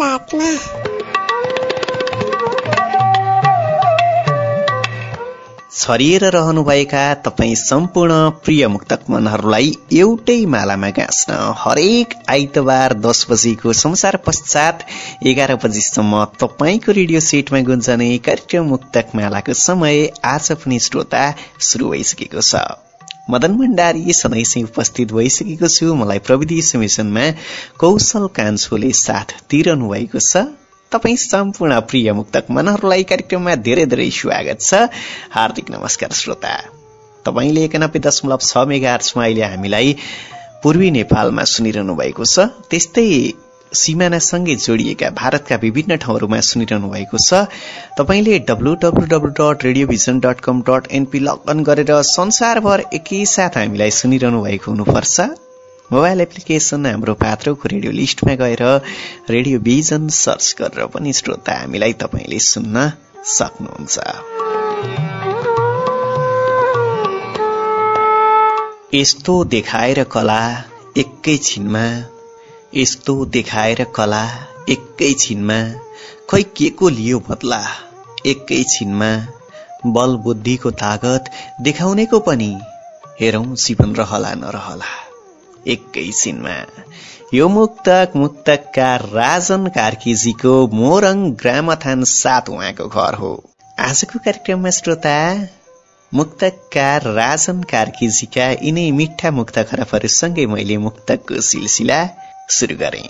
साथमा छरिएर रहनुभएका तपाईँ सम्पूर्ण प्रिय मुक्तक मनहरूलाई एउटै मालामा गाँच्न हरेक आइतबार दस बजेको संसार पश्चात एघार बजीसम्म तपाईँको रेडियो सेटमा गुन्जने कार्यक्रम मुक्तक मालाको समय आज पनि श्रोता शुरू भइसकेको छ मदन भण्डारी सधैँ उपस्थित भइसकेको छु। मलाई प्रविधि समिशनमा कौशल कान्छोले साथ दिइरहनु भएको छ। तपाईँ सम्पूर्ण प्रिय मुक्तक मनहरूलाई कार्यक्रममा धेरै धेरै स्वागत छ। हार्दिक नमस्कार श्रोता। तपाईँले एकानब्बे दशमलव छ मेगा अहिले हामीलाई पूर्वी नेपालमा सुनिरहनु भएको छ। त्यस्तै सिमानासँगै जोडिएका भारतका विभिन्न ठाउँहरूमा सुनिरहनु भएको छ। तपाईँले W W W dot radiovision dot com dot NP log on गरेर संसारभर एकैसाथ हामीलाई सुनिरहनु भएको हुनुपर्छ। मोबाइल एप्लिकेसन हाम्रो पात्रोको रेडियो लिस्टमा गएर रेडियो भिजन सर्च गरेर पनि श्रोता हामीलाई तपाईँले सुन्न सक्नुहुन्छ। यस्तो देखाएर कला एकैछिनमा यस्तो देखाएर कला एकैछिनमा खै के को लियो बदला एकैछिनमा बल बुद्धिको तागत देखाउनेको पनि हेरौं जीवन रहला नरहला। एकैछिनमा यो मुक्तक मुक्तककार राजन कार्कीजीको मोरङ ग्रामथान सात उहाँको घर हो। आजको कार्यक्रममा श्रोता मुक्तकार राजन कार्कीजीका यिनै मिठा मुक्त खरबहरूसँगै मैले मुक्तकको सिलसिला सुरु गरे।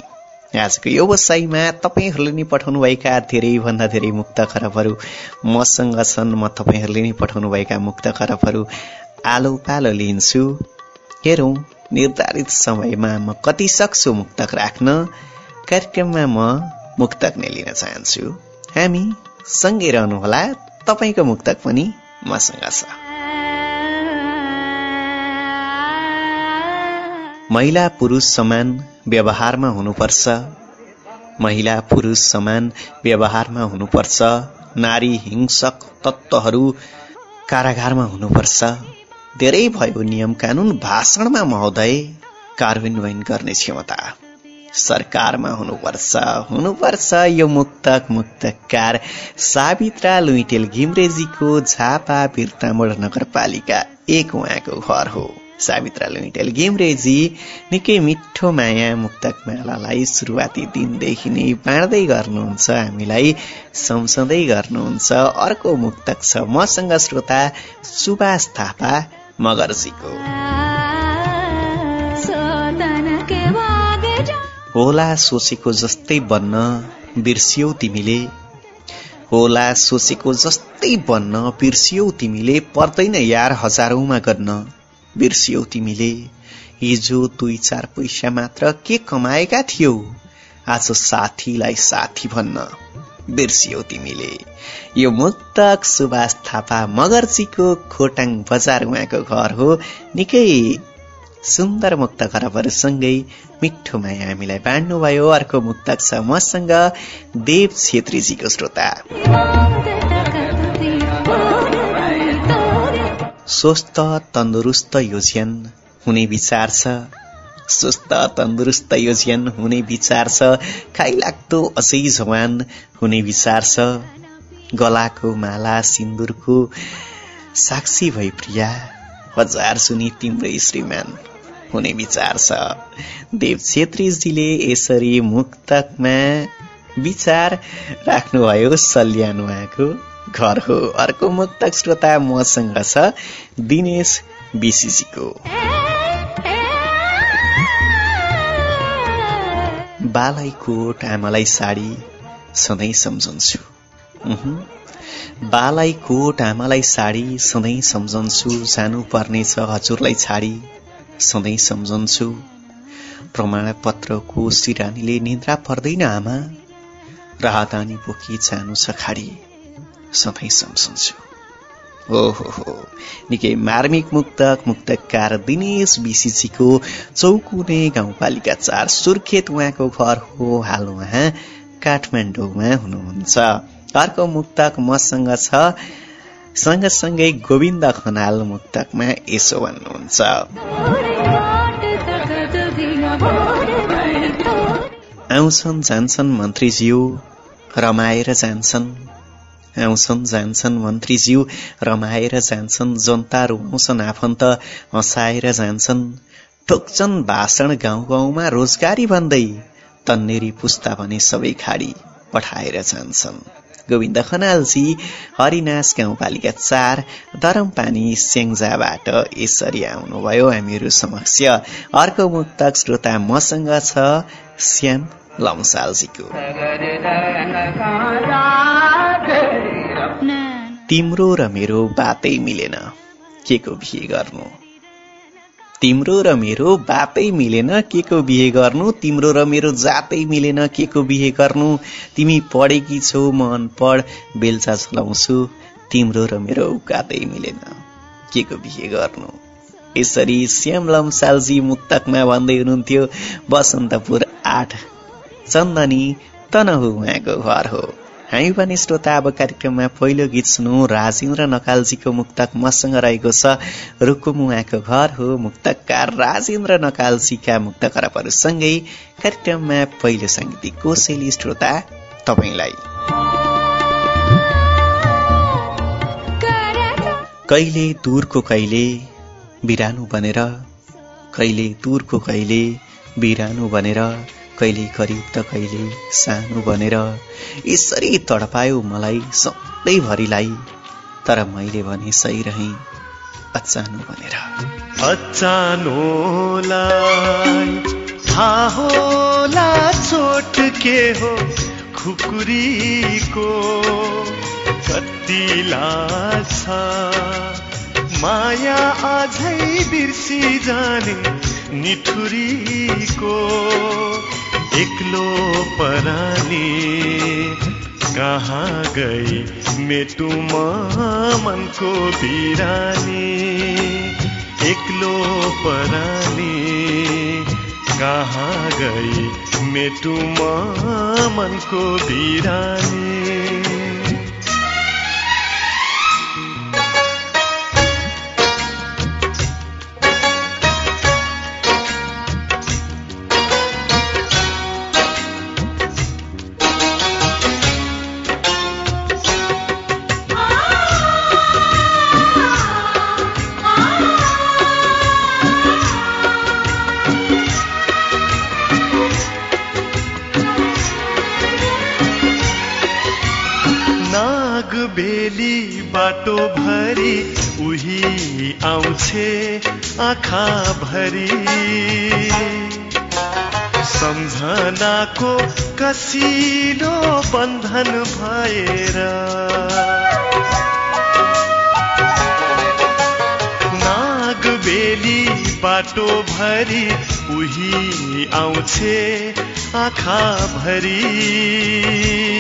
आजको यो वसाईमा तपाईँहरूले नै पठाउनुभएका धेरैभन्दा धेरै मुक्त खरबहरू मसँग छन् म तपाईँहरूले नै पठाउनुभएका मुक्त खरबहरू आलो पालो लिन्छु। हेरौँ निर्धारित समयमा म कति सक्छु मुक्तक राख्न? कार्यक्रममा म मुक्तक नै लिन चाहन्छु। हामी सँगै रहनुहोला। तपाईँको मुक्तक पनि मसँग छ। महिला पुरुष समान व्यवहारमा हुनुपर्छ। महिला पुरुष समान व्यवहारमा हुनुपर्छ। नारी हिंसक तत्त्वहरू कारागारमा हुनुपर्छ। धेरै भयो नियम कानून भाषणमा महोदय। कार्यान्वयन गर्ने क्षमता सरकारमा हुनुपर्छ। हुनुपर्छ यो मुक्तक मुक्तकार सावित्रा लुइटेल घिम्रेजीको झापा बिर्तामोड नगरपालिका एक उहाँको घर हो। सावित्रा लुइटेल घिम्रेजी निकै मिठो माया मुक्तक मालालाई सुरुवाती दिनदेखि नै बाँड्दै गर्नुहुन्छ हामीलाई सम्झँदै गर्नुहुन्छ अर्को मुक्तक छ मसँग श्रोता सुभाष थापा मगर्जीको होला सोचेको जस्तै बन्न बिर्सियौ तिमीले। होला सोचेको जस्तै बन्न बिर्सियौ तिमीले पर्दैन यार हजारौंमा गर्न। बिर्सियौ तिमीले। हिजो दुई चार पैसा मात्र के कमाएका थियौ? आज साथीलाई साथी भन्न बिर्सियौ तिमीले। यो मुक्तक सुभाष थापा मगर्जीको खोटाङ बजार उहाँको घर हो। निकै सुन्दर मुक्त खराबहरूसँगै मिठो माया हामीलाई बाँड्नुभयो। अर्को मुक्तक छ मसँग देव छेत्रीजीको श्रोता। स्वस्थ तन्दुरुस्त योजन हुने विचार छ। स्वस्थ तन्दुरुस्त योजन हुने विचार छ। खाइलाग्दो अझै जवान हुने विचार छ। गलाको माला सिन्दुरको साक्षी भई प्रिया हजार सुनि तिम्रै श्रीमान हुने विचार छ। देव छेत्रीजीले यसरी मुक्तकमा विचार राख्नुभयो सल्यान उहाँको घर हो अर्को मुक्तक श्रोता मसँग छ दिनेश बिसिसीको। बालाई कोट आमालाई साडी सधैँ सम्झन्छु। बालाई कोट आमालाई साडी सधैँ सम्झन्छु। जानु पर्नेछ हजुरलाई छाडी सधैँ सम्झन्छु। प्रमाणपत्रको सिरानीले निन्द्रा पर्दैन आमा। राहदानी बोकी जानु छ खाडी सधैँ सम्झन्छु ओहो निकै मार्मिक मुक्तक मुक्तकार दिनेश बिसिसीको चौकुने गाउँपालिका चार सुर्खेत उहाँको घर हो। हाल उहाँ काठमाडौँमा हुनुहुन्छ। अर्को मुक्तक मसँग छ। सँगसँगै गोविन्द खनाल मुक्तकमा यसो भन्नुहुन्छ। आउँछन् जान्छन् मन्त्रीज्यू रमाएर जान्छन्। आउँछन् जान्छन् मन्त्रीज्यू रमाएर जान्छन् जनता रुवाउँछन् आफन्त हँसाएर जान्छन् ठोक्छन् भाषण गाउँ गाउँमा रोजगारी भन्दै तन्नेरी पुस्ता भने सबै खाडी पठाएर जान्छन् गोविन्द खनालजी हरिनाश गाउँपालिका चार दरमपानी स्याङ्जाबाट यसरी आउनुभयो हामीहरू समक्ष अर्को मुक्तक श्रोता मसँग छ श्याम लम्सालजीको तिम्रो र मेरो बातै मिलेन। के को बिहे गर्नु? तिम्रो र मेरो बातै मिलेन के को बिहे गर्नु? तिम्रो र मेरो जातै मिलेन के को बिहे गर्नु? तिमी पढेकी छौ म अनपढ बेलचा चलाउँछु। तिम्रो र मेरो औकातै मिलेन के को बिहे गर्नु? यसरी श्याम लम्सालजी मुक्तकमा भन्दै हुनुहुन्थ्यो बसन्तपुर आठ। चन्दनी तनहु उहाँको घर हो। हामी पनि श्रोता अब कार्यक्रममा पहिलो गीत सुनौ। राजेन्द्र नकालजीको मुक्तक मसँग रहेको छ रुकुम उहाँको घर हो मुक्तकार राजेन्द्र नकालजीका मुक्त खराबहरूसँगै कार्यक्रममा पहिलो साङ्गीतिक कोसेली श्रोता तपाईँलाई। कहिले दूरको कहिले बिरानो बनेर कहिले दूरको कहिले बिरानो बनेर कहिले करिब त कहिले सानो बनेर यसरी तडपायो मलाई सधैँभरिलाई तर मैले भने सही रहे अचानो थाहोला चोट हो खुकुरीको माया अझै बिर्सी जाने निठुरीको। एक्लो परानी कहाँ गई मेटुमा मनको बिरानी एक्लो परानी कहाँ गई मेटुमा मनको बिरानी बेली बाटो भरी उही आउँछे आँखा भरी सम्झनाको कसिलो बन्धन भएर नाग बेली बाटो भरी उही आउँछे आँखा भरी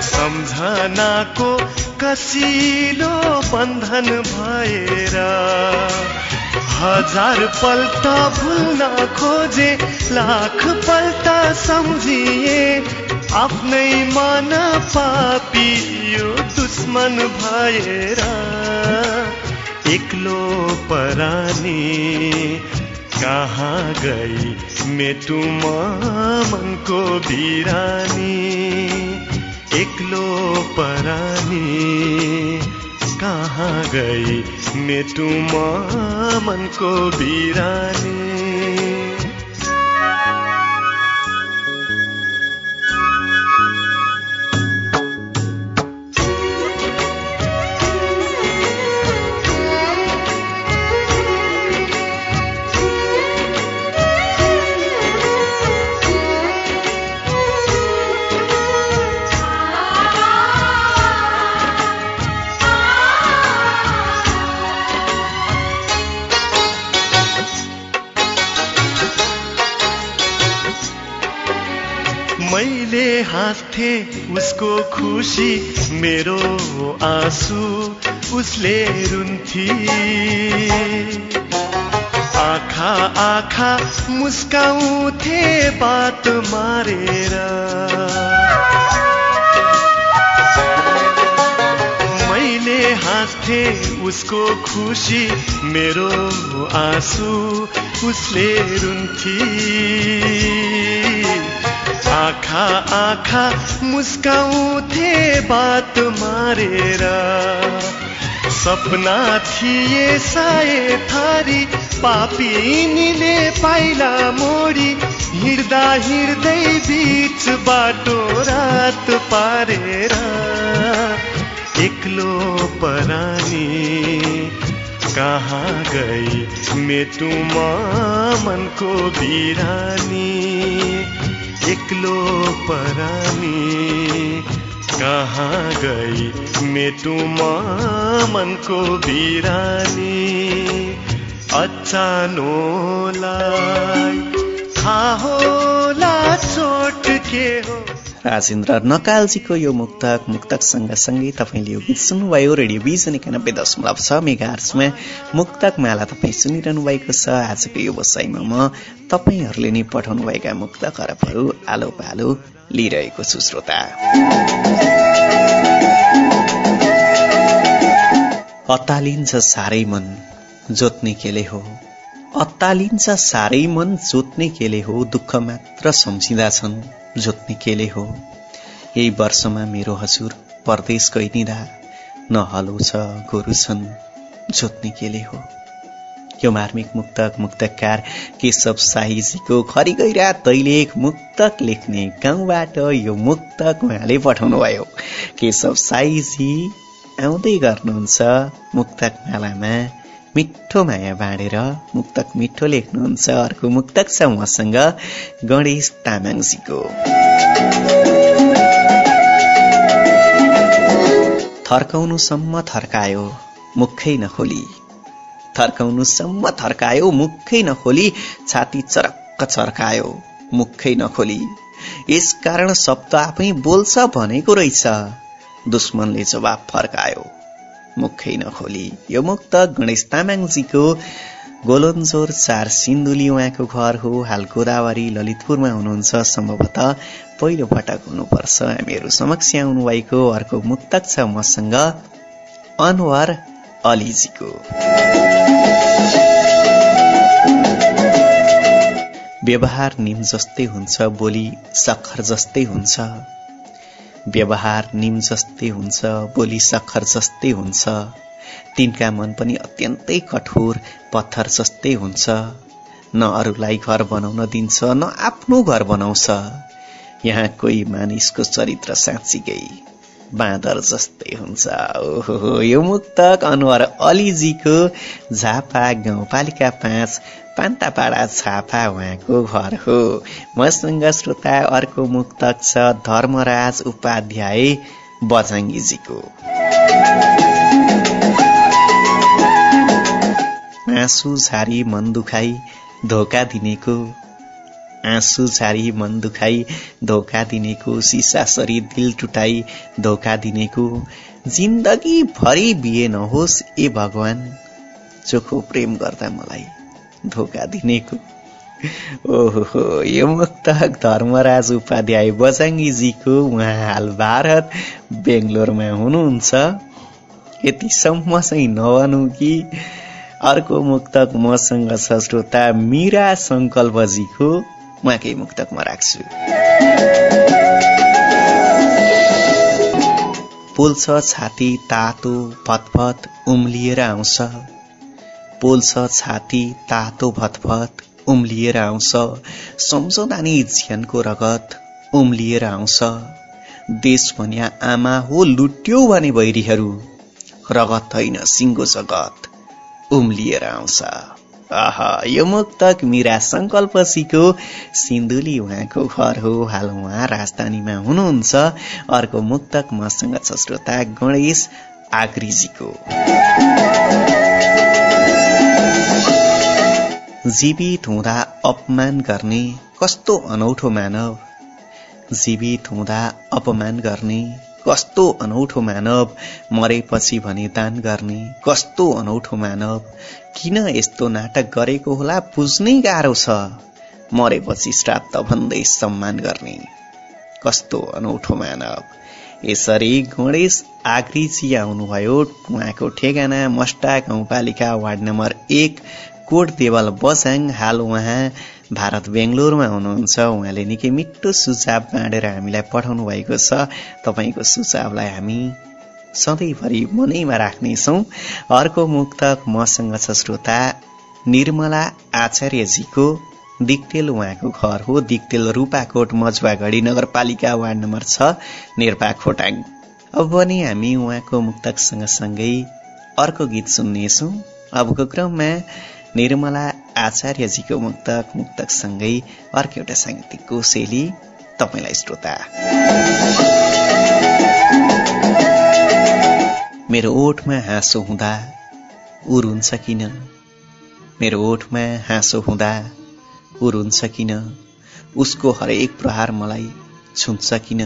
सम्झनाको कसिलो बन्धन भएर हजार पल्ट भुल्न खोजे लाख पल्ट सम्झिए आफ्नै मन पापियो दुश्मन भएर एक्लो परानी कहाँ गई मेटुमा मनको बिरानी? एक्लो परानी कहाँ गई मेटुमा मनको बिरानी? हाँस्थे उसको खुसी मेरो आँसु उसले रुन्थी। आखा आखा मुस्काउँथे बात मारेर। मैले हाँस्थे उसको खुसी मेरो आँसु उसले रुन्थी। आखा आखा मुस्काउँथे बात मारेर। सपना थिए साए थारी पापिनीले पाइला मोडी हिँड्दा हिँड्दै बिच बाटो रात पारेर। एक्लो परानी कहाँ गई मेटुमा मनको बिरानी? एक्लो परानी कहाँ गई मेटुमा मनको बिरानी? अचानोलाई थाहा होला चोट के हो? राजेन्द्र नकालजीको यो मुक्तक मुक्तक सँगसँगै तपाईँले यो गीत सुन्नुभयो। रेडियो बिजन एकानब्बे दशमलव छ मेगा आर्समा मुक्तक माला तपाईँ सुनिरहनु भएको छ। आजको यो बसाइमा म तपाईँहरूले नै पठाउनुभएका मुक्त खरबहरू आलो पालो लिइरहेको छु श्रोता। अतालिन्छ साह्रै मन जोत्ने केले हो? अत्तालिन्छ साह्रै मन जोत्ने केले हो दुःख मात्र सम्झिँदा छन् जोत्ने केले हो। यही वर्षमा मेरो हजुर परदेश गइनिँदा न हलो छ गोरु छन् जोत्ने केले हो। यो मार्मिक मुक्तक मुक्तकार केशव शाहीजीको खरी गइरा दैलेख मुक्तक लेख्ने गाउँबाट यो मुक्तक उहाँले पठाउनु भयो केशव शाहीजी आउँदै गर्नुहुन्छ मुक्तक मालामा। मिठो माया बाँडेर मुक्तक मिठो लेख्नुहुन्छ अर्को मुक्तक छ उहाँसँग गणेश तामाङजीको। थर्काउनुसम्म थर्कायो मुखै नखोली। थर्काउनुसम्म थर्कायो मुखै नखोली। छाती चरक्क चर्कायो मुखै नखोली। यसकारण शब्द आफै बोल्छ भनेको रहेछ। दुश्मनले जवाब फर्कायो। मुखै नखोली यो मुक्त गणेश तामाङजीको गोलन्जोर चार सिन्धुली उहाँको घर हो। हाल गोदावरी ललितपुरमा हुनुहुन्छ। सम्भवतः पहिलो पटक हुनुपर्छ। हामीहरू समक्ष आउनुभएको अर्को मुक्तक छ मसँग अनवर अलीजीको। व्यवहार निम जस्तै हुन्छ बोली सखर जस्तै हुन्छ। व्यवहार निम जस्तै हुन्छ बोली सखर जस्तै हुन्छ। तिनका मन पनि अत्यन्तै कठोर पत्थर जस्तै हुन्छ। न अरूलाई घर बनाउन दिन्छ न आफ्नो घर बनाउँछ। यहाँ कोही मानिसको चरित्र साँच्चीकै बाँदर जस्तै हुन्छ। ओहो यो मुक्तक अनुहार अलीजीको झापा गाउँपालिका पाँच पान्तापाडा छापा उहाँको घर हो। मसँग श्रोता अर्को मुक्तक छ धर्मराज उपाध्याय बजाङ्गीजीको। आँसु झारी मन दुखाई धोका दिनेको। आँसु झारी मन दुखाई धोका दिनेको। सिसा सरी दिल टुटाई धोका दिनेको। जिन्दगी भरि बिहे नहोस् ए भगवान चोखो प्रेम गर्दा मलाई। धोका दिनेको। ओहो यो मुक्तक धर्मराज उपाध्याय बजाङ्गीजीको उहाँ हाल भारत बेङ्गलोरमा हुनुहुन्छ। यतिसम्म चाहिँ नभनौँ कि अर्को मुक्तक मसँग छ श्रोता मीरा सङ्कल्पजीको। उहाँकै मुक्तक म राख्छु। पोल्छ छाती तातो भतभत उम्लिएर आउँछ। पोल्छ छाती तातो भतभत उम्लिएर आउँछ। सम्झौँदा नि झ्यानको रगत उम्लिएर आउँछ। देश भन्या आमा हो लुट्यो भने भैरीहरू। रगत होइन सिङ्गो जगत उम्लिएर आउँछ। आहा यो मुक्तक मिरा सङ्कल्पसीको सिन्धुली उहाँको घर हो। हाल उहाँ राजधानीमा हुनुहुन्छ। अर्को मुक्तक मसँग छ श्रोता गणेश आग्रीजीको। जीवित हुँदा अपमान गर्ने कस्तो अनौठो मानव। जीवित हुँदा अपमान गर्ने कस्तो अनौठो मानव। मरेपछि भने दान गर्ने कस्तो अनौठो मानव। किन यस्तो नाटक गरेको होला बुझ्नै गाह्रो छ। मरेपछि श्राद्ध भन्दै सम्मान गर्ने कस्तो अनौठो मानव। यसरी गणेश आग्रीजी आउनुभयो। उहाँको ठेगाना मस्टा गाउँपालिका वार्ड नम्बर एक कोट देवल बसाङ हाल उहाँ भारत बेङ्गलोरमा हुनुहुन्छ। उहाँले निकै मिठो सुझाव बाँडेर हामीलाई पठाउनु भएको छ। तपाईँको सुझावलाई हामी सधैँभरि मनैमा राख्नेछौँ। अर्को मुक्तक मसँग छ श्रोता निर्मला आचार्यजीको दिक्तेल उहाँको घर हो। दिक्तेल रूपाकोट मजुवागढी नगरपालिका वार्ड नम्बर छ निर्पा खोटाङ। अब पनि हामी उहाँको मुक्तक सँगसँगै अर्को गीत सुन्नेछौँ। अबको क्रममा निर्मला आचार्यजीको मुक्तक मुक्तकसँगै अर्को एउटा साङ्गीतिक कोसेली तपाईँलाई श्रोता। मेरो ओठमा हाँसो हुँदा उरुन्छ किन मेरो ओठमा हाँसो हुँदा उरुन्छ किन उसको हरेक प्रहार मलाई छुन्छ किन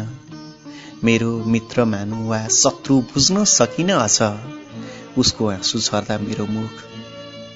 मेरो मित्र मानु वा शत्रु बुझ्न सकिन अझ। उसको आँसु झर्दा मेरो मुख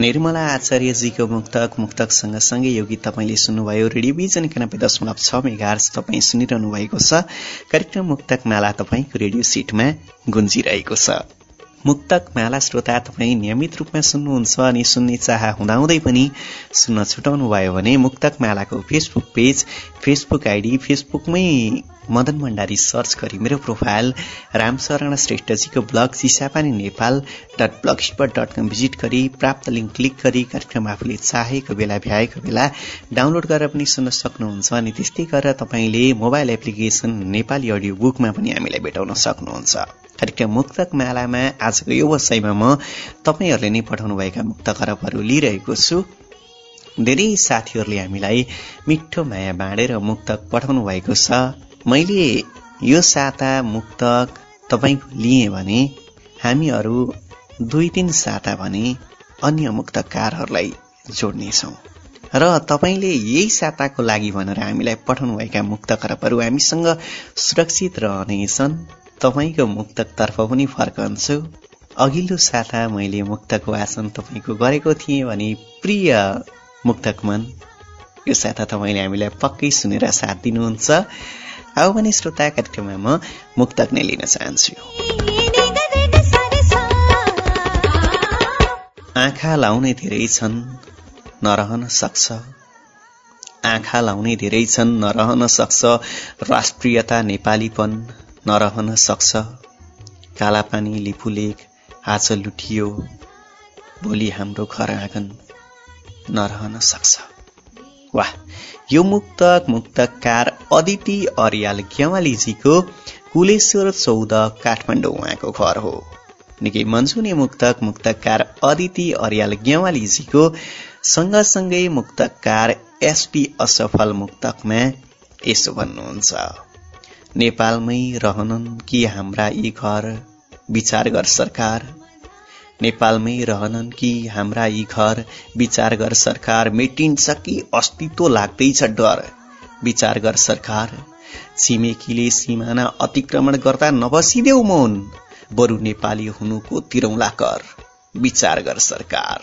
निर्मला आचार्यजीको मुक्तक मुक्तक सँगसँगै यो गीत तपाईँले सुन्नुभयो। रेडियोभिजन एकानब्बे दशमलव छ मेगार्स तपाईँ सुनिरहनु भएको छ। कार्यक्रम मुक्तक माला तपाईँको रेडियो सिटमा गुन्जिरहेको छ। मुक्तक माला श्रोता तपाईँ नियमित रूपमा सुन्नुहुन्छ अनि सुन्ने चाह हुँदाहुँदै पनि सुन्न छुटाउनु भयो भने मुक्तक मालाको फेसबुक पेज फेसबुक आइडी फेसबुकमै मदन भण्डारी सर्च गरी मेरो profile Ramsharan श्रेष्ठजीको blog Chisapani Nepal dot blog spot dot com visit गरी प्राप्त लिङ्क क्लिक गरी कार्यक्रम आफूले चाहेको बेला भ्याएको बेला डाउनलोड गरेर पनि सुन्न सक्नुहुन्छ अनि त्यस्तै गरेर तपाईँले मोबाइल एप्लिकेसन नेपाली अडियो बुकमा पनि हामीलाई भेटाउन सक्नुहुन्छ। कार्यक्रम मुक्तक मालामा आजको यो वसाईमा म तपाईँहरूले नै पठाउनुभएका मुक्त खरबहरू लिइरहेको छु। धेरै साथीहरूले हामीलाई मिठो माया बाँडेर मुक्तक पठाउनु भएको छ। मैले यो साता मुक्तक तपाईँको लिएँ भने हामीहरू दुई तिन साता भने अन्य मुक्तकारहरूलाई जोड्नेछौँ। र तपाईँले यही साताको लागि भनेर हामीलाई पठाउनुभएका मुक्त खरबहरू हामीसँग सुरक्षित रहनेछन्। तपाईँको मुक्तकतर्फ पनि फर्कन्छु। अघिल्लो साता मैले मुक्तको आसन तपाईँको गरेको थिएँ भने प्रिय मुक्तक मन यो साता तपाईँले हामीलाई पक्कै सुनेर साथ दिनुहुन्छ। अब भने श्रोता कार्यक्रममा म मुक्तक नै लिन चाहन्छु। आँखा लाउने धेरै छन् नरहन सक्छ। आँखा लाउने धेरै छन् नरहन सक्छ। राष्ट्रियता नेपालीपन। नरहन सक्छ। कालापानी लिपुलेख आज लुटियो। भोलि हाम्रो घर आँगन नरहन सक्छ। वाह! यो मुक्तक मुक्तकार अदिति अर्याल ग्यावालीजीको कुलेश्वर चौध काठमाडौँ उहाँको घर हो। निकै मन्सुने मुक्तक मुक्तकार अदिति अर्याल ग्यावालीजीको सँगसँगै मुक्तकार एसपी असफल मुक्तकमा यसो भन्नुहुन्छ। नेपालमै रहनन् कि हाम्रा यी घर? विचार गर सरकार। नेपालमै रहनन् कि हाम्रा यी घर? विचार गर सरकार। मेटिन्छ कि अस्तित्व लाग्दैछ डर। विचार गर सरकार। छिमेकीले सिमाना अतिक्रमण गर्दा नबसिदेऊ मौन। बरु नेपाली हुनुको तिरौला कर। विचार गर सरकार।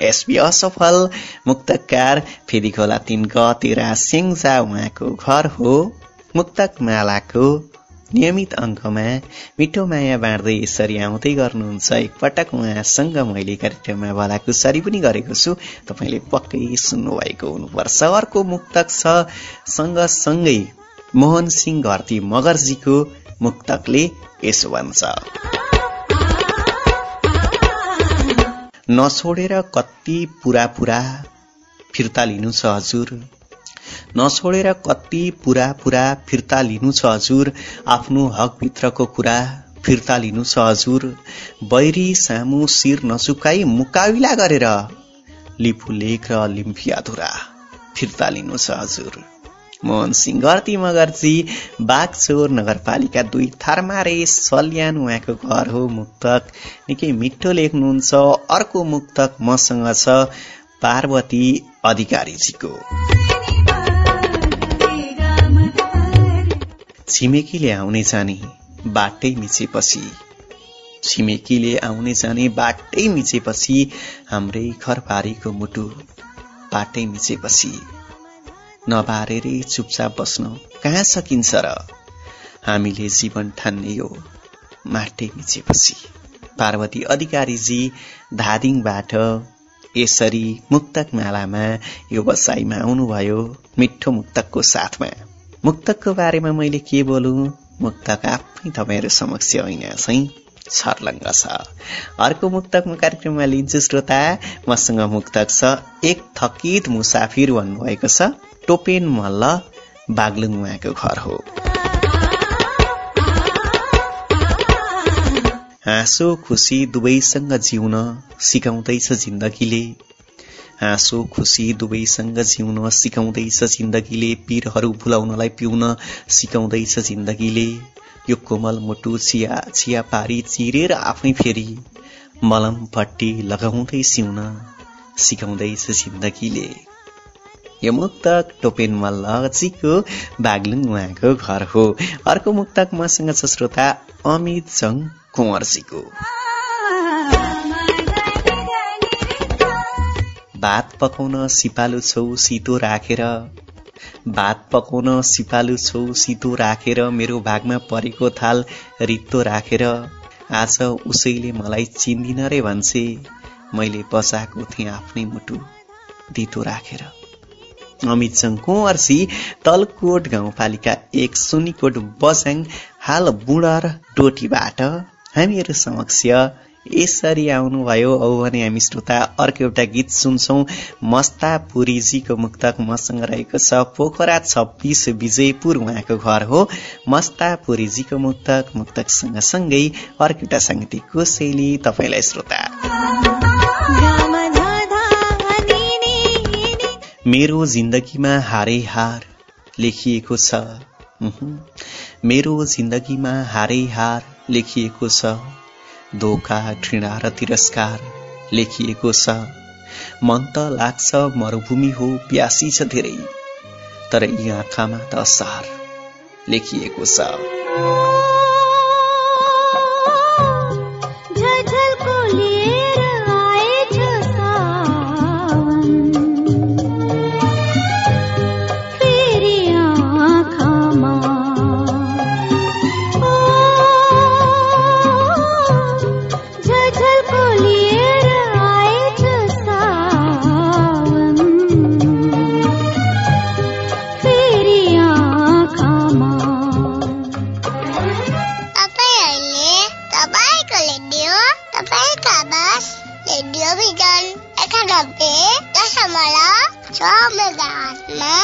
एसपी असफल मुक्तकार फेरि खोला तिन गतेरा सेङ्जा उहाँको घर हो। मुक्तक मालाको नियमित अङ्कमा मिठो माया बाँड्दै यसरी आउँदै गर्नुहुन्छ। एकपटक उहाँसँग मैले कार्यक्रममा भलाकुसारी पनि गरेको छु। तपाईँले पक्कै सुन्नुभएको हुनुपर्छ। अर्को मुक्तक छ। सँगसँगै मोहन सिंह घरती मगर्जीको मुक्तकले यसो भन्छ। नछोडेर कति पुरा पुरा फिर्ता लिनु छ हजुर। नछोडेर कति पुरा पुरा फिर्ता लिनु छ हजुर। आफ्नो हकभित्रको कुरा फिर्ता लिनु छ हजुर। बैरी सामु शिर नचुकाई मुकाबिला गरेर लिपुलेख र लिम्फियाधुरा फिर्ता लिनु छ हजुर। मोहन सिंह गर्ती मगर्जी बागचोर नगरपालिका दुई थरमारे सल्यान उहाँको घर हो मुक्तक। निकै मिठो लेख्नुहुन्छ अर्को मुक्तक मसँग छ पार्वती अधिकारीजीको। छिमेकीले आउने जाने बाटै मिचेपछि। छिमेकीले आउने जाने बाटै मिचेपछि हाम्रै घरबारीको मुटु बाटै मिचेपछि। नबारेरै चुपचाप बस्न कहाँ सकिन्छ र? हामीले जीवन ठान्ने यो माटै मिचेपछि। पार्वती अधिकारीजी धादिङबाट यसरी मुक्तक मालामा यो बसाइमा आउनुभयो मिठो मुक्तकको साथमा। मुक्तकको बारेमा मैले के बोलुँ? मुक्तक आफै तपाईँहरू समक्ष होइन छर्लङ्ग छ। अर्को मुक्तक म कार्यक्रममा लिन्छु श्रोता मसँग मुक्तक छ एक थकित मुसाफिर भन्नुभएको छ टोपेन मल्ल बागलुङ उहाँको घर हो। हाँसो खुसी दुवैसँग जिउन सिकाउँदैछ जिन्दगीले। हाँसो खुसी दुवैसँग जिउन सिकाउँदैछ जिन्दगीले पीरहरू भुलाउनलाई पिउन सिकाउँदैछ जिन्दगीले यो कोमल मुटु चिया चिया पारी चिरेर आफै फेरि मलम पट्टी लगाउँदै सिउन सिकाउँदैछ जिन्दगीले यो मुक्तक टोपेन मल्लजीको बागलुङ उहाँको घर हो अर्को मुक्तक मसँग छ श्रोता अमित जङ कुँवरजीको भात पकाउन सिपालु छौ सितो राखेर। भात पकाउन सिपालु छौ सितो राखेर मेरो भागमा परेको थाल रित्तो राखेर। आज उसैले मलाई चिन्दिन रे भन्छे मैले बसाएको थिएँ आफ्नै मुटु दितो राखेर। अमित सङ्घ कुँवर्सी तलकोट गाउँपालिका एक सुनिकोट बसाङ हाल बुढर टोटीबाट हामीहरू समक्ष यसरी आउनुभयो औ भने हामी श्रोता अर्को एउटा गीत सुन्छौ। मस्ता पुरीजीको मुक्तक मसँग रहेको छ पोखरा छब्बिस विजयपुर उहाँको घर हो। मस्ता पुरीजीको मुक्तक मुक्तक सँगसँगै अर्को एउटा साङ्गीतिकको शैली तपाईँलाई श्रोता। मेरो जिन्दगीमा हारै हार लेखिएको छ। मेरो जिन्दगीमा हारै हार लेखिएको छ। धोका घृणा र तिरस्कार लेखिएको छ। मन त लाग्छ मरुभूमि हो प्यासी छ धेरै तर यी आँखामा त असार लेखिएको छ। तिम्रो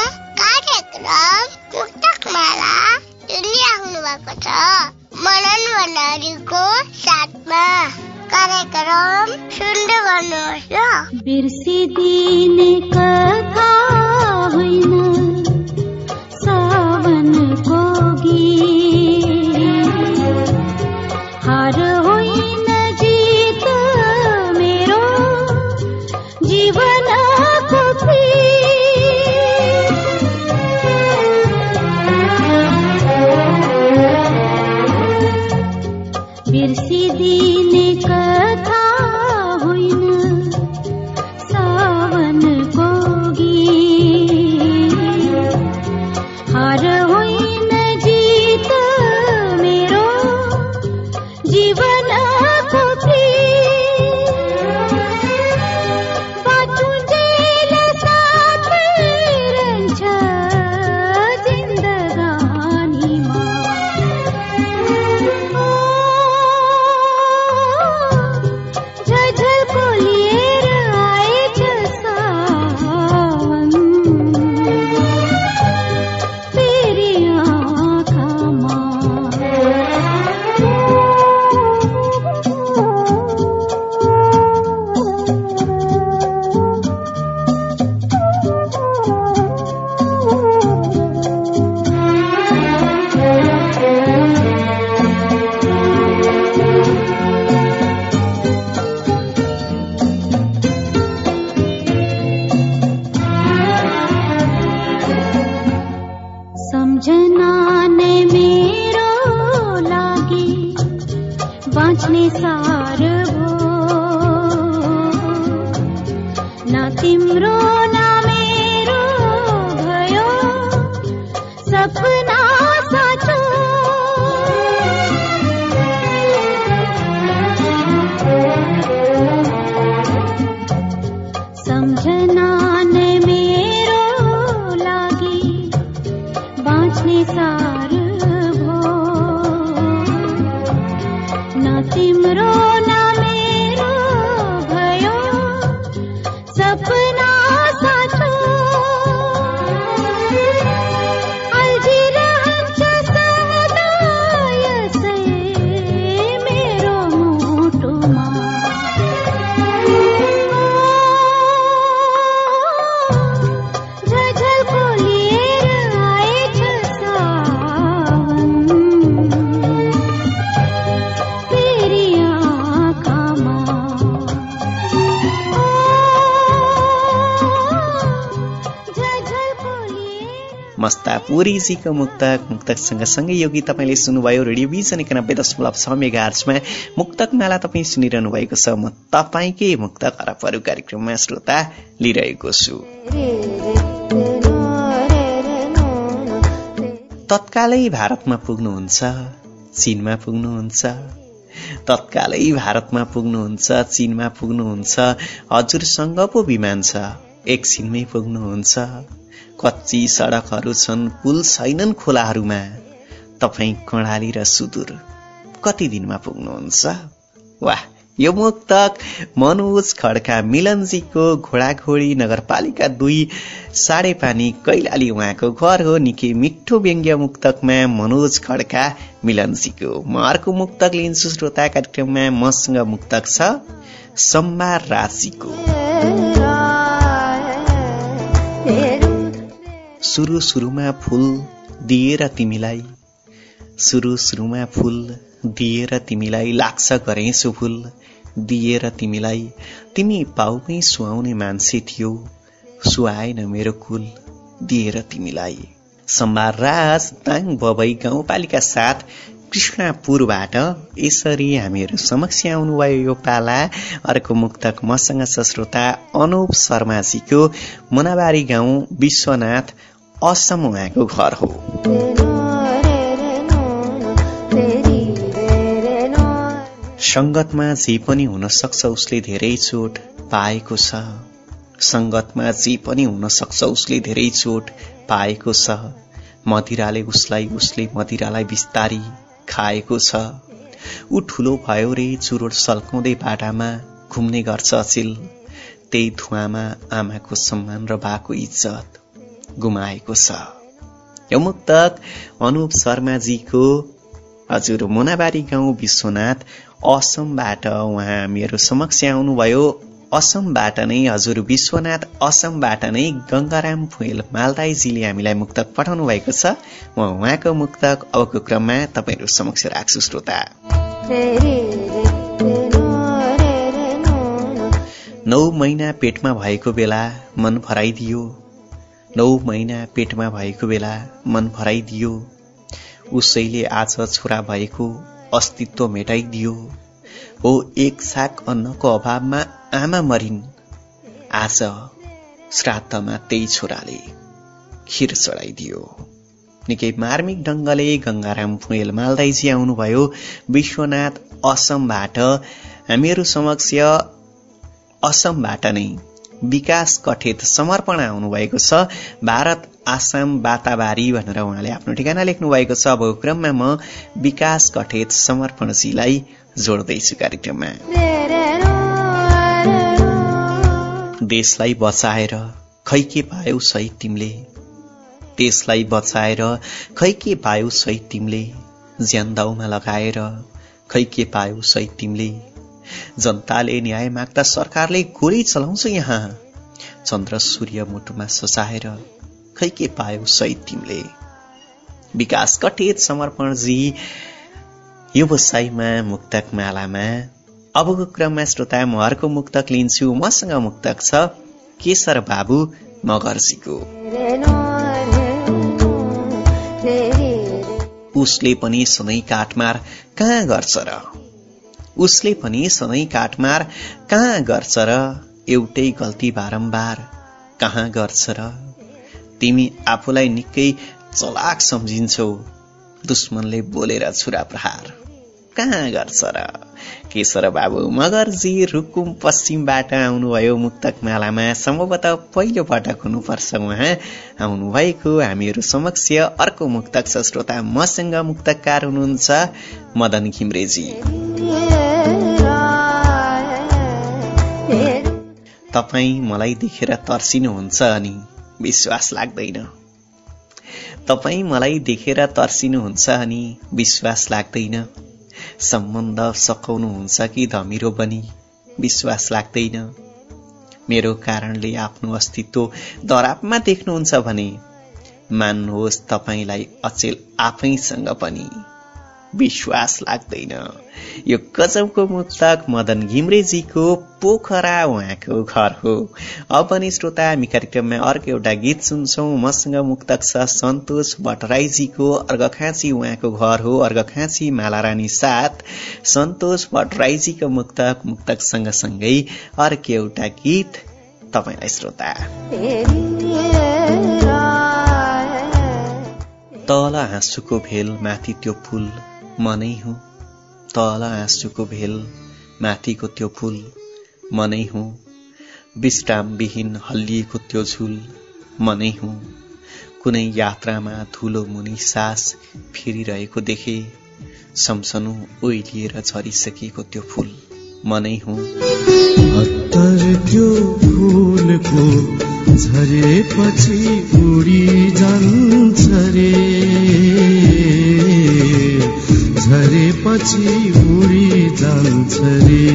मस्तापुरीजीको मुक्तक मुक्तक सँगसँगै यो गीत तपाईँले सुन्नुभयो रेडियो भिजन एकानब्बे दशमलव छ मुक्तक माला तपाईँ सुनिरहनु भएको छ। म तपाईँकै मुक्तक हरपहरू कार्यक्रममा श्रोता लिइरहेको छु। तत्कालै भारतमा पुग्नुहुन्छ चीनमा पुग्नुहुन्छ तत्कालै भारतमा पुग्नुहुन्छ चीनमा पुग्नुहुन्छ हजुरसँग पो विमान छ एकछिनमै पुग्नुहुन्छ। कच्ची सडकहरू छन् पुल छैनन् खोलाहरूमा। तपाईँ कर्णाली र सुदूर कति दिनमा पुग्नुहुन्छ? वाह यो मुक्तक मनोज खड्का मिलनजीको घोडाघोडी नगरपालिका दुई साढे पानी कैलाली उहाँको घर हो। निकै मिठो व्यङ्ग्य मुक्तकमा मनोज खड्का मिलनजीको म अर्को मुक्तक लिन्छु श्रोता कार्यक्रममा मसँग मुक्तक छ सम्बार राशिको। सुरु सुरुमा फुल दिएर तिमीलाई। सुरु सुरुमा फुल दिएर तिमीलाई लाग्छ गरेछु फुल दिएर तिमीलाई। तिमी पाउमै सुहाउने मान्छे थियो सुहाएन मेरो कुल दिएर तिमीलाई। सम्बार राज ताङ बबई गाउँपालिका साथ कृष्णपुरबाट यसरी हामीहरू समक्ष आउनुभयो यो पाला। अर्को मुक्तक मसँग छ श्रोता अनुप शर्माजीको मुनाबारी गाउँ विश्वनाथ असम उहाँको घर हो सङ्गतमा जे पनि हुन सक्छ उसले धेरै चोट पाएको छ। सङ्गतमा जे पनि हुन सक्छ उसले धेरै चोट पाएको छ। मदिराले उसलाई उसले मदिरालाई बिस्तारी खाएको छ। ऊ ठुलो भयो रे चुरोट सल्काउँदै बाटामा घुम्ने गर्छ अचिल। त्यही धुवामा आमाको सम्मान र बाको इज्जत। गुमाएको छ। यो मुक्तक अनुप शर्माजीको हजुर मोनाबारी गाउँ विश्वनाथ असमबाट उहाँ मेरो समक्ष आउनुभयो। असमबाट नै हजुर विश्वनाथ असमबाट नै गंगाराम फुएल मालदाईजीले हामीलाई मुक्तक पठाउनु भएको छ। म उहाँको मुक्तक। अबको क्रममा तपाईँहरू समक्ष राख्छु श्रोता। नौ महिना पेटमा भएको बेला मन भराइदियो। नौ महिना पेटमा भएको बेला मन भराइदियो। उसैले आज छोरा भएको अस्तित्व मेटाइदियो। हो एक साक अन्नको अभावमा आमा मरिन्। आज श्राद्धमा त्यही छोराले खिर चढाइदियो। निकै मार्मिक ढङ्गले गंगाराम फुएल मालदाईजी आउनुभयो। विश्वनाथ असमबाट हामीहरू समक्ष असमबाट नै विकास कठेत समर्पण आउनुभएको छ। भारत आसाम बाताबारी भनेर उहाँले आफ्नो ठेगाना लेख्नु भएको छ। अब क्रममा म विकास कठेत समर्पणजीलाई जोड्दैछु कार्यक्रममा। देशलाई बचाएर खै के पायौ सही तिमीले? देशलाई बचाएर खै के पायौ सही तिमीले? ज्यान दाउमा लगाएर खै के पायौ सही तिमीले? जनताले न्याय माग्दा सरकारले गोली चलाउँछ यहाँ। चन्द्र सूर्य मुटुमा सचाएर खै के पायो सही तिमीले? विकास कटेत समर्पणजी व्यवसायमा मुक्तक मालामा। अबको क्रममा श्रोता म अर्को मुक्तक लिन्छु। मसँग मुक्तक छ केशर बाबु मगर्जीको। उसले पनि सधैँ काटमार कहाँ गर्छ र? उसले पनि सधैँ काटमार कहाँ गर्छ र? एउटै गल्ती बारम्बार कहाँ गर्छ र? तिमी आफूलाई निकै चलाक सम्झिन्छौ दुश्मनले बोलेर छुरा प्रहार। कहाँ गर्छ र? केशर बाबु मगरजी रुकुम पश्चिमबाट आउनुभयो मुक्तक मालामा सम्भवतः पहिलो पटक हुनुपर्छ उहाँ। आउनुभएको हामीहरू समक्ष अर्को मुक्तक छ श्रोता मसँग मुक्तकार हुनुहुन्छ मदन घिम्रेजी। तपाईँ मलाई देखेर तर्सिनुहुन्छ अनि विश्वास लाग्दैन। तपाईँ मलाई देखेर तर्सिनुहुन्छ अनि विश्वास लाग्दैन। सम्बन्ध सकाउनुहुन्छ कि धमिरो बनी विश्वास लाग्दैन। मेरो कारणले आफ्नो अस्तित्व दरापमा देख्नुहुन्छ भने मान्नुहोस् तपाईँलाई अचेल आफैसँग पनि। विश्वास लाग्दैन। यो गजबको मुक्तक मदन घिम्रेजीको पोखरा उहाँको घर हो। अब पनि श्रोता हामी कार्यक्रममा अर्को एउटा गीत सुन्छौँ। मसँग मुक्तक छ सन्तोष भट्टराईजीको अर्घखाँची उहाँको घर हो। अर्घखाँची मालारानी साथ। सन्तोष भट्टराईजीको मुक्तक मुक्तक सँगसँगै अर्को एउटा गीत तपाईँलाई श्रोता। तल हाँसुको भेल माथि त्यो मनै हुँ। तल आँसुको भेल माथिको त्यो फुल मनै हुँ। विश्रामविहीन हल्लिएको त्यो झुल मनै हुँ। कुनै यात्रामा धुलो मुनि सास फेरिरहेको देखे। सम्सनु ओइलिएर झरिसकेको त्यो फुल मनै हुँ। त्यो फुलको झरेपछि उडी जान्छ रे। झरेपछि उडी जान्छ रे।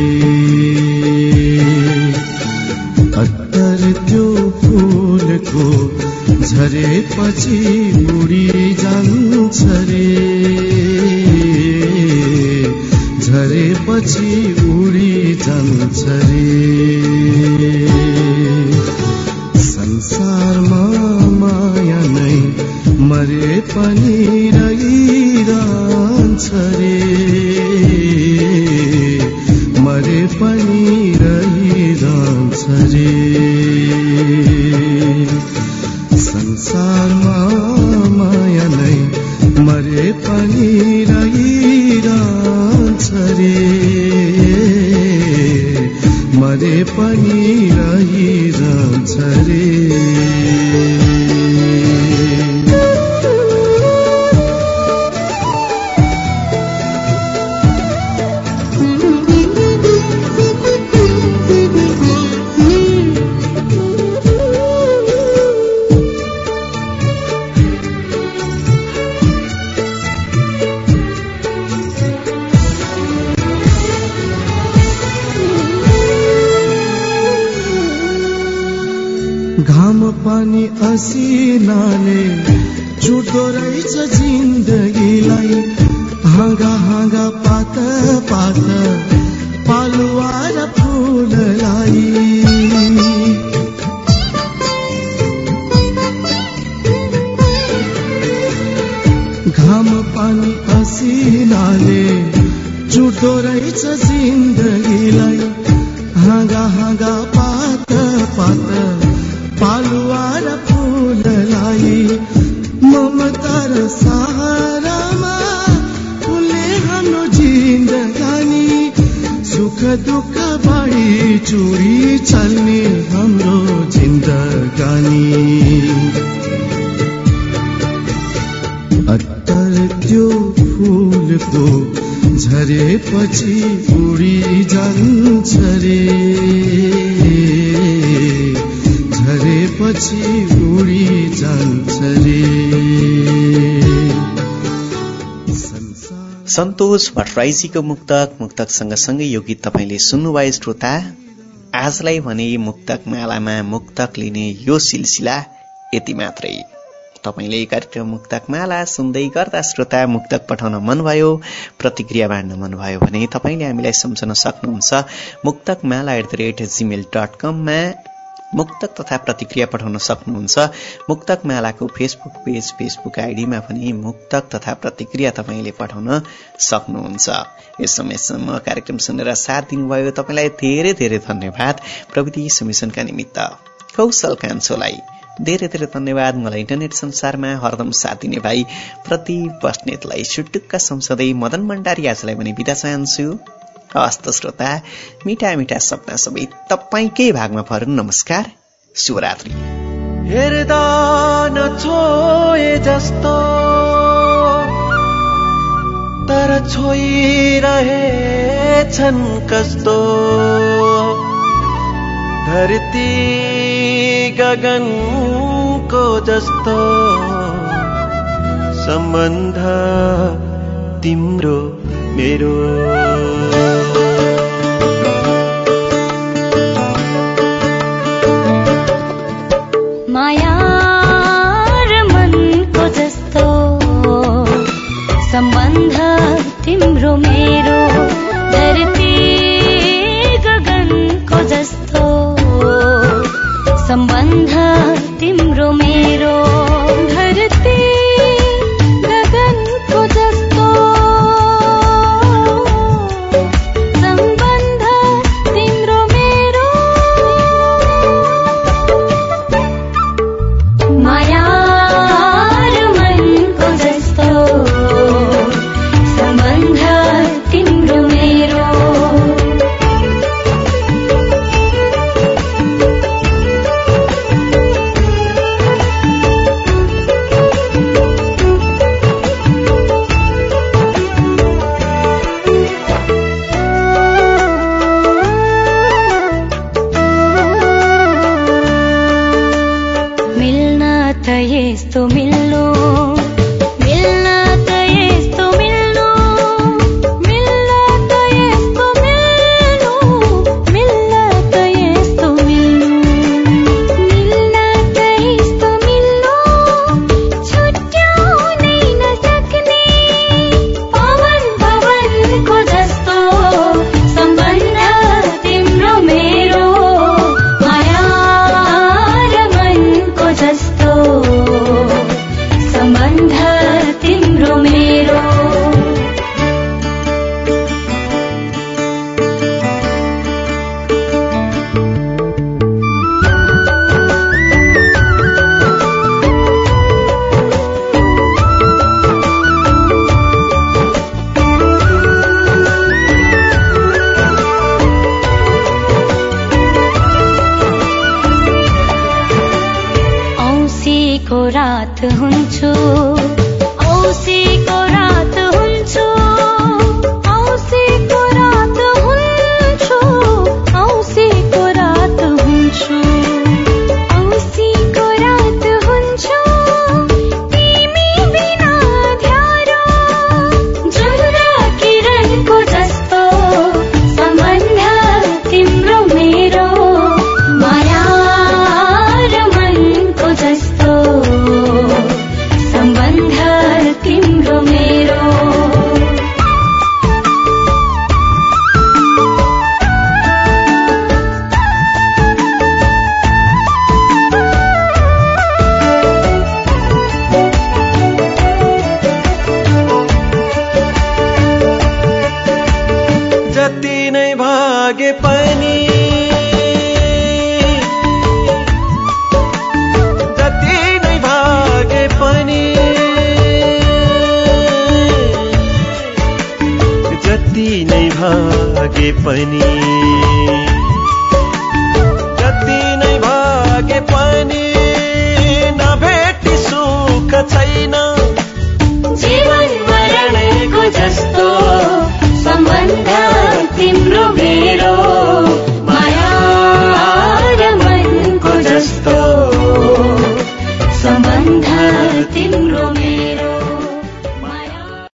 अत्तर त्यो फुलको झरेपछि उडी जान्छ रे। झरेपछि उडी जान्छ रे। संसारमा माया नै मरे पनि दुःख बाढी चुरी चल्ने हाम्रो जिन्दगानी। अत्तर त्यो फुलको झरेपछि उडी जान्छ रे। झरेपछि उडी जान्छ। सन्तोष भट्टराईजीको मुक्तक मुक्तक सँगसँगै यो गीत तपाईँले सुन्नुभयो श्रोता। आजलाई भने मुक्तक मालामा मुक्तक लिने यो सिलसिला यति मात्रै। तपाईँले कार्यक्रम मुक्तक माला सुन्दै गर्दा श्रोता मुक्तक पठाउन मनभयो प्रतिक्रिया बाँड्न मनभयो भने तपाईँले हामीलाई सम्झन सक्नुहुन्छ मुक्तक माला at the rate Gmail dot कममा मुक्तक तथा प्रतिक्रिया पठाउन सक्नुहुन्छ। मुक्तक मालाको फेसबुक पेज फेसबुक आइडीमा पनि मुक्तक तथा प्रतिक्रिया तपाईँले पठाउन सक्नुहुन्छ। यस समयसम्म कार्यक्रम सुनेर साथ दिनुभयो तपाईँलाई धेरै धेरै धन्यवाद। प्रविधि समिशनका निमित्त कौशल कान्छोलाई धेरै धेरै धन्यवाद। मलाई इन्टरनेट संसारमा हरदम साथ दिने भाइ प्रति बस्नेतलाई छुटुक्क सम्सदै मदन भण्डारी आजलाई पनि बिदा चाहन्छु। हस्त श्रोता मिठा मिठा सपना सबै तपाईँकै भागमा फरुन् नमस्कार शुभरात्रि। हेर्दा नछोए जस्तो तर छोइरहेछन् कस्तो। धरती गगनको जस्तो सम्बन्ध तिम्रो मेरो। माया र मनको जस्तो सम्बन्ध तिम्रो मेरो धरती गगनको जस्तो सम्बन्ध तिम्रो मेरो।